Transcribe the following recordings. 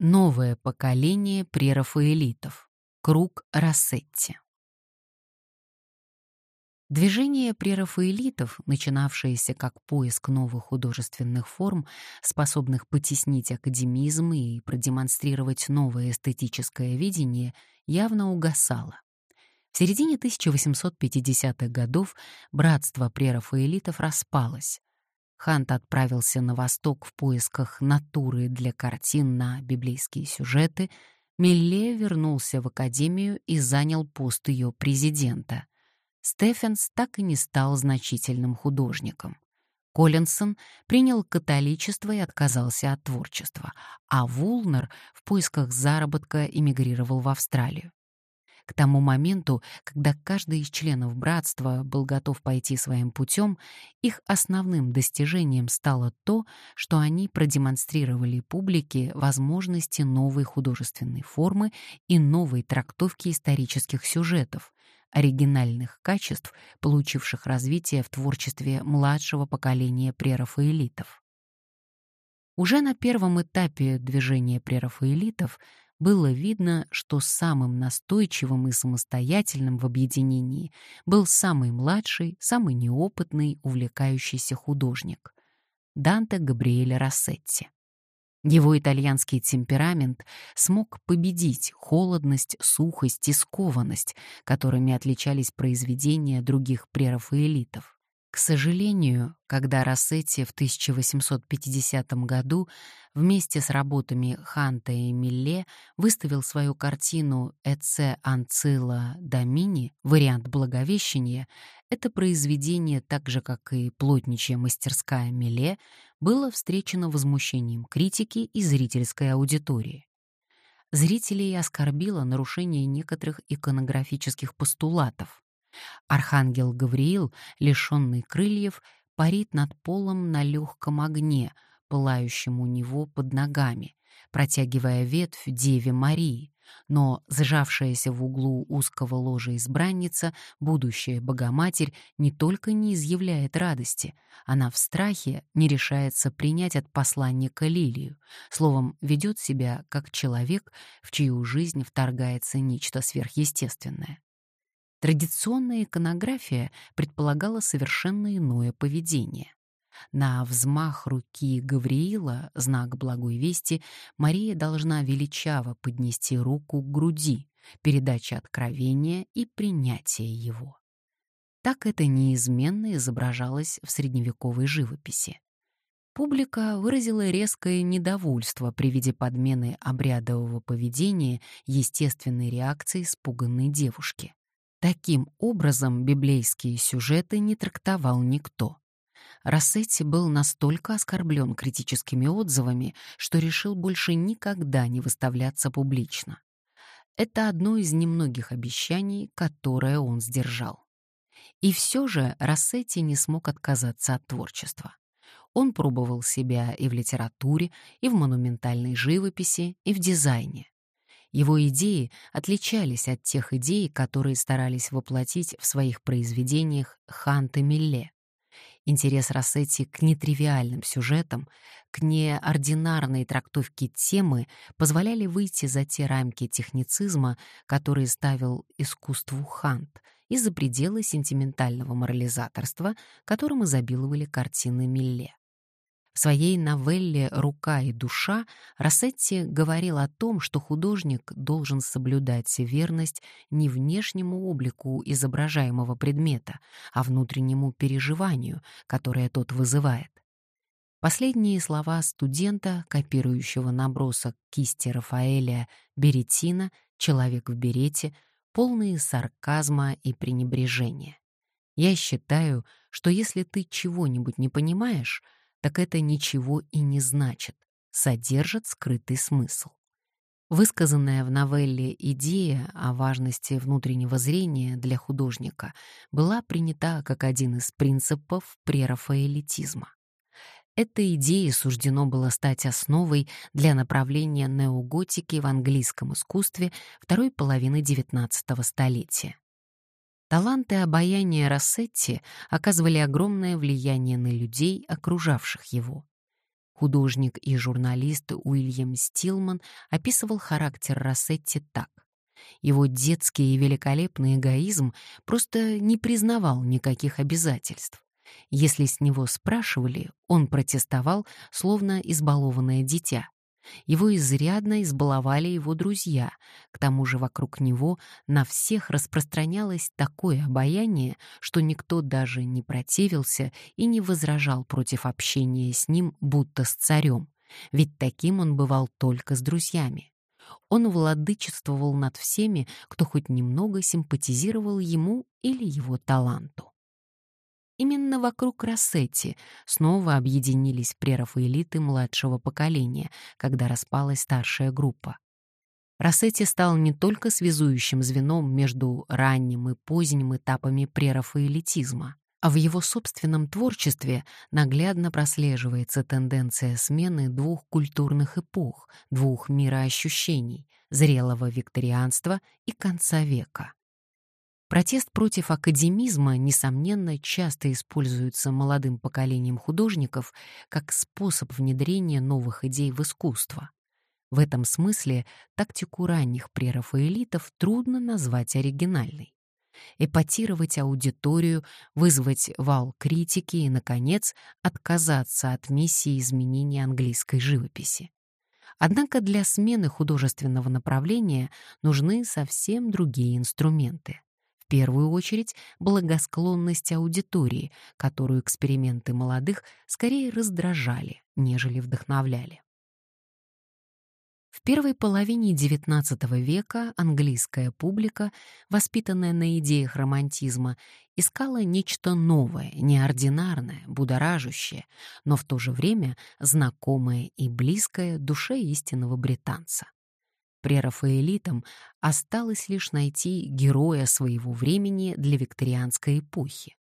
Новое поколение прерафаэлитов. Круг Рассетти. Движение прерафаэлитов, начинавшееся как поиск новых художественных форм, способных потеснить академизм и продемонстрировать новое эстетическое видение, явно угасало. В середине 1850-х годов братство прерафаэлитов распалось, Хант отправился на восток в поисках натуры для картин на библейские сюжеты, Милле вернулся в академию и занял пост ее президента. Стефенс так и не стал значительным художником. Коллинсон принял католичество и отказался от творчества, а Вулнер в поисках заработка эмигрировал в Австралию. К тому моменту, когда каждый из членов братства был готов пойти своим путем, их основным достижением стало то, что они продемонстрировали публике возможности новой художественной формы и новой трактовки исторических сюжетов, оригинальных качеств, получивших развитие в творчестве младшего поколения прерафаэлитов. Уже на первом этапе движения прерафаэлитов было видно, что самым настойчивым и самостоятельным в объединении был самый младший, самый неопытный, увлекающийся художник — Данте Габриэле Рассетти. Его итальянский темперамент смог победить холодность, сухость и скованность, которыми отличались произведения других прерафаэлитов. К сожалению, когда Рассетти в 1850 году вместе с работами Ханта и Милле выставил свою картину «Эце Анцила Домини» вариант Благовещения, это произведение, так же как и плотничья мастерская Милле, было встречено возмущением критики и зрительской аудитории. Зрителей оскорбило нарушение некоторых иконографических постулатов. Архангел Гавриил, лишенный крыльев, парит над полом на легком огне, пылающем у него под ногами, протягивая ветвь Деве Марии, но зажавшаяся в углу узкого ложа избранница, будущая Богоматерь, не только не изъявляет радости, она в страхе не решается принять от посланника лилию, словом, ведет себя как человек, в чью жизнь вторгается нечто сверхъестественное. Традиционная иконография предполагала совершенно иное поведение. На взмах руки Гавриила, знак благой вести, Мария должна величаво поднести руку к груди, передача откровения и принятия его. Так это неизменно изображалось в средневековой живописи. Публика выразила резкое недовольство при виде подмены обрядового поведения естественной реакции испуганной девушки. Таким образом библейские сюжеты не трактовал никто. Рассетти был настолько оскорблен критическими отзывами, что решил больше никогда не выставляться публично. Это одно из немногих обещаний, которое он сдержал. И все же Рассетти не смог отказаться от творчества. Он пробовал себя и в литературе, и в монументальной живописи, и в дизайне. Его идеи отличались от тех идей, которые старались воплотить в своих произведениях Хант и Милле. Интерес Рассетти к нетривиальным сюжетам, к неординарной трактовке темы позволяли выйти за те рамки техницизма, которые ставил искусству Хант, и за пределы сентиментального морализаторства, которым изобиловали картины Милле. В своей новелле «Рука и душа» Рассетти говорил о том, что художник должен соблюдать верность не внешнему облику изображаемого предмета, а внутреннему переживанию, которое тот вызывает. Последние слова студента, копирующего набросок кисти Рафаэля Беретина «Человек в берете», полные сарказма и пренебрежения. Я считаю, что если ты чего-нибудь не понимаешь — так это ничего и не значит, содержит скрытый смысл. Высказанная в новелле идея о важности внутреннего зрения для художника была принята как один из принципов прерафаэлитизма. Этой идее суждено было стать основой для направления неоготики в английском искусстве второй половины XIX столетия. Таланты обаяния Рассетти оказывали огромное влияние на людей, окружавших его. Художник и журналист Уильям Стилман описывал характер Рассетти так. Его детский и великолепный эгоизм просто не признавал никаких обязательств. Если с него спрашивали, он протестовал, словно избалованное дитя. Его изрядно избаловали его друзья, к тому же вокруг него на всех распространялось такое обаяние, что никто даже не противился и не возражал против общения с ним, будто с царем, ведь таким он бывал только с друзьями. Он владычествовал над всеми, кто хоть немного симпатизировал ему или его таланту. Именно вокруг Рассетти снова объединились прерафаэлиты младшего поколения, когда распалась старшая группа. Рассетти стал не только связующим звеном между ранним и поздним этапами прерафаэлитизма, а в его собственном творчестве наглядно прослеживается тенденция смены двух культурных эпох, двух мироощущений — зрелого викторианства и конца века. Протест против академизма, несомненно, часто используется молодым поколением художников как способ внедрения новых идей в искусство. В этом смысле тактику ранних прерафаэлитов трудно назвать оригинальной. Эпатировать аудиторию, вызвать вал критики и, наконец, отказаться от миссии изменения английской живописи. Однако для смены художественного направления нужны совсем другие инструменты первую очередь благосклонность аудитории, которую эксперименты молодых скорее раздражали, нежели вдохновляли. В первой половине XIX века английская публика, воспитанная на идеях романтизма, искала нечто новое, неординарное, будоражащее, но в то же время знакомое и близкое душе истинного британца прерафаэлитам осталось лишь найти героя своего времени для викторианской эпохи.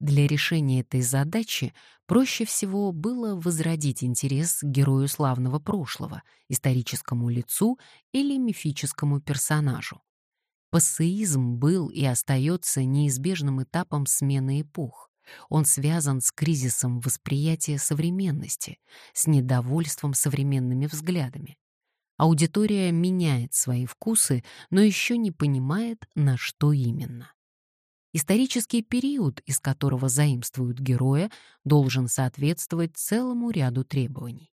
Для решения этой задачи проще всего было возродить интерес к герою славного прошлого, историческому лицу или мифическому персонажу. Пассеизм был и остается неизбежным этапом смены эпох. Он связан с кризисом восприятия современности, с недовольством современными взглядами. Аудитория меняет свои вкусы, но еще не понимает, на что именно. Исторический период, из которого заимствуют героя, должен соответствовать целому ряду требований.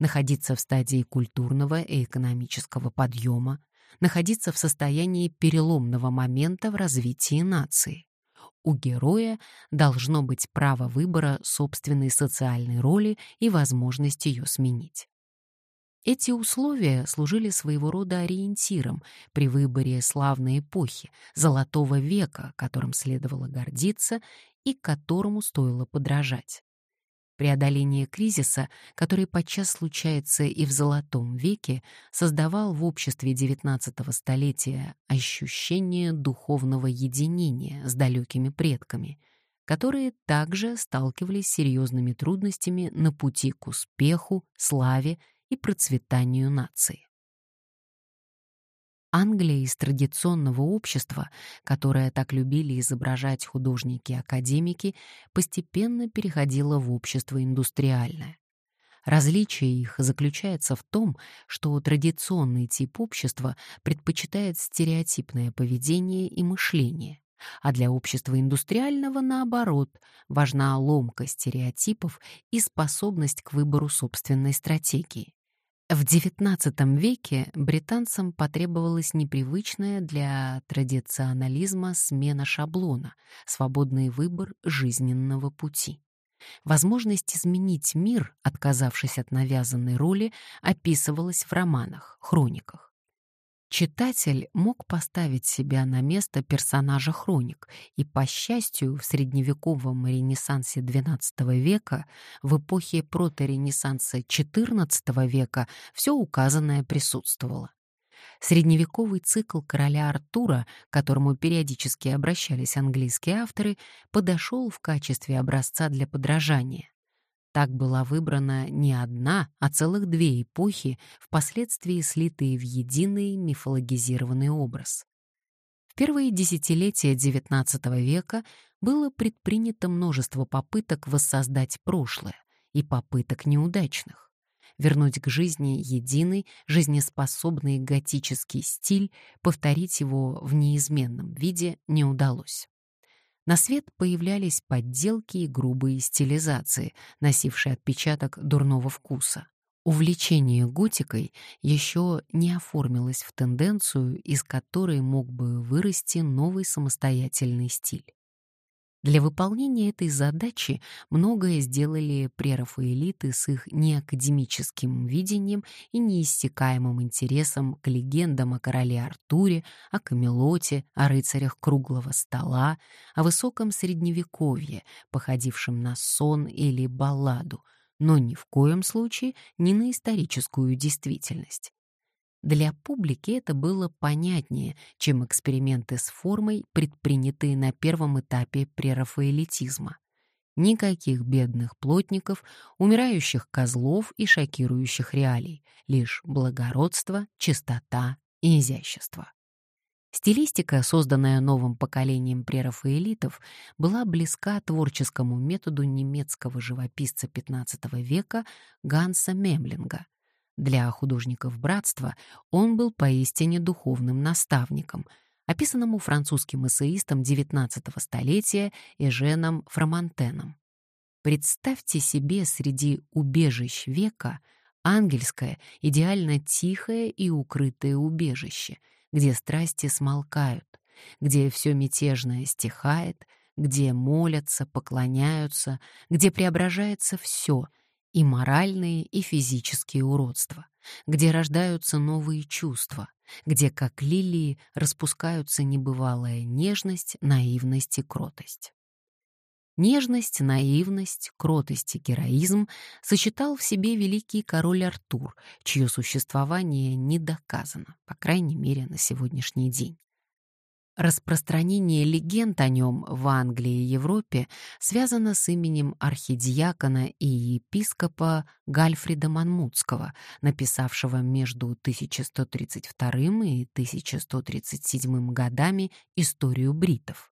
Находиться в стадии культурного и экономического подъема, находиться в состоянии переломного момента в развитии нации. У героя должно быть право выбора собственной социальной роли и возможность ее сменить. Эти условия служили своего рода ориентиром при выборе славной эпохи, золотого века, которым следовало гордиться и которому стоило подражать. Преодоление кризиса, который подчас случается и в Золотом веке, создавал в обществе XIX столетия ощущение духовного единения с далекими предками, которые также сталкивались с серьезными трудностями на пути к успеху, славе и процветанию нации. Англия из традиционного общества, которое так любили изображать художники-академики, постепенно переходила в общество индустриальное. Различие их заключается в том, что традиционный тип общества предпочитает стереотипное поведение и мышление, а для общества индустриального, наоборот, важна ломка стереотипов и способность к выбору собственной стратегии. В XIX веке британцам потребовалась непривычная для традиционализма смена шаблона, свободный выбор жизненного пути. Возможность изменить мир, отказавшись от навязанной роли, описывалась в романах, хрониках. Читатель мог поставить себя на место персонажа хроник, и, по счастью, в средневековом ренессансе XII века, в эпохе проторенессанса XIV века все указанное присутствовало. Средневековый цикл короля Артура, к которому периодически обращались английские авторы, подошел в качестве образца для подражания. Так была выбрана не одна, а целых две эпохи, впоследствии слитые в единый мифологизированный образ. В первые десятилетия XIX века было предпринято множество попыток воссоздать прошлое, и попыток неудачных. вернуть к жизни единый, жизнеспособный готический стиль, повторить его в неизменном виде не удалось. На свет появлялись подделки и грубые стилизации, носившие отпечаток дурного вкуса. Увлечение готикой еще не оформилось в тенденцию, из которой мог бы вырасти новый самостоятельный стиль. Для выполнения этой задачи многое сделали прерафаэлиты с их неакадемическим видением и неиссякаемым интересом к легендам о короле Артуре, о Камелоте, о рыцарях круглого стола, о высоком средневековье, походившем на сон или балладу, но ни в коем случае не на историческую действительность. Для публики это было понятнее, чем эксперименты с формой, предпринятые на первом этапе прерафаэлитизма. Никаких бедных плотников, умирающих козлов и шокирующих реалий, лишь благородство, чистота и изящество. Стилистика, созданная новым поколением прерафаэлитов, была близка творческому методу немецкого живописца XV века Ганса Мемлинга — для художников братства он был поистине духовным наставником, описанному французским эссеистом XIX столетия Эженом Фромантеном. Представьте себе среди убежищ века ангельское, идеально тихое и укрытое убежище, где страсти смолкают, где все мятежное стихает, где молятся, поклоняются, где преображается все — и моральные, и физические уродства, где рождаются новые чувства, где, как лилии, распускаются небывалая нежность, наивность и кротость. Нежность, наивность, кротость и героизм сочетал в себе великий король Артур, чье существование не доказано, по крайней мере, на сегодняшний день. Распространение легенд о нем в Англии и Европе связано с именем архидиакона и епископа Гальфрида Манмутского, написавшего между 1132 и 1137 годами историю бритов.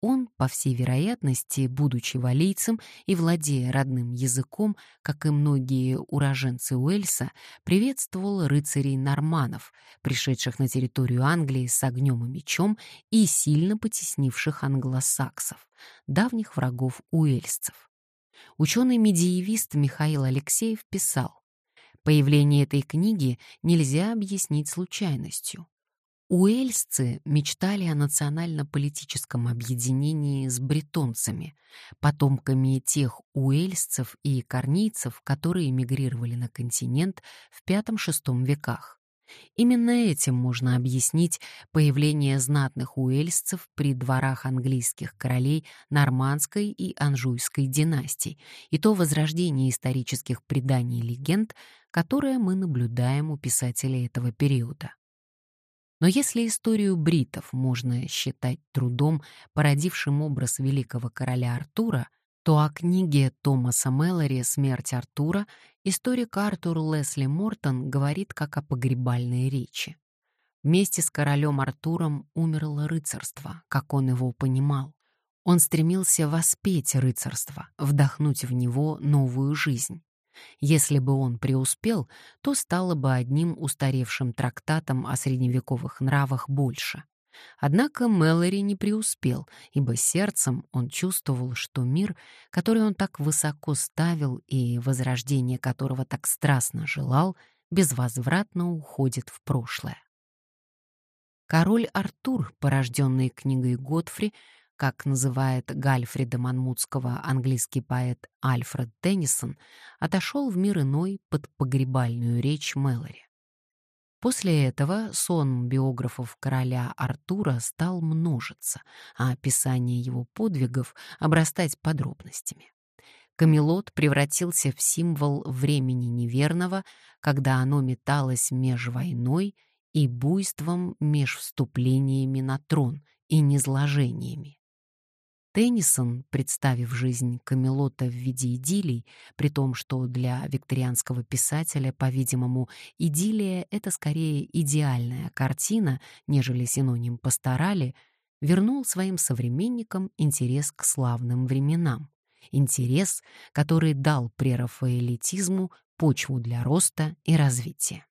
Он, по всей вероятности, будучи валийцем и владея родным языком, как и многие уроженцы Уэльса, приветствовал рыцарей-норманов, пришедших на территорию Англии с огнем и мечом и сильно потеснивших англосаксов, давних врагов уэльсцев. Ученый-медиевист Михаил Алексеев писал, «Появление этой книги нельзя объяснить случайностью. Уэльсцы мечтали о национально-политическом объединении с бретонцами, потомками тех уэльсцев и корнийцев, которые эмигрировали на континент в V-VI веках. Именно этим можно объяснить появление знатных уэльсцев при дворах английских королей Нормандской и Анжуйской династий и то возрождение исторических преданий и легенд, которое мы наблюдаем у писателей этого периода. Но если историю бритов можно считать трудом, породившим образ великого короля Артура, то о книге Томаса Мэллори «Смерть Артура» историк Артур Лесли Мортон говорит как о погребальной речи. Вместе с королем Артуром умерло рыцарство, как он его понимал. Он стремился воспеть рыцарство, вдохнуть в него новую жизнь. Если бы он преуспел, то стало бы одним устаревшим трактатом о средневековых нравах больше. Однако Мэлори не преуспел, ибо сердцем он чувствовал, что мир, который он так высоко ставил и возрождение которого так страстно желал, безвозвратно уходит в прошлое. Король Артур, порожденный книгой Годфри, как называет Гальфрида Манмутского английский поэт Альфред Теннисон, отошел в мир иной под погребальную речь Мэлори. После этого сон биографов короля Артура стал множиться, а описание его подвигов обрастать подробностями. Камелот превратился в символ времени неверного, когда оно металось меж войной и буйством меж вступлениями на трон и низложениями. Теннисон, представив жизнь Камелота в виде идиллий, при том, что для викторианского писателя, по-видимому, идиллия — это скорее идеальная картина, нежели синоним «постарали», вернул своим современникам интерес к славным временам. Интерес, который дал прерафаэлитизму почву для роста и развития.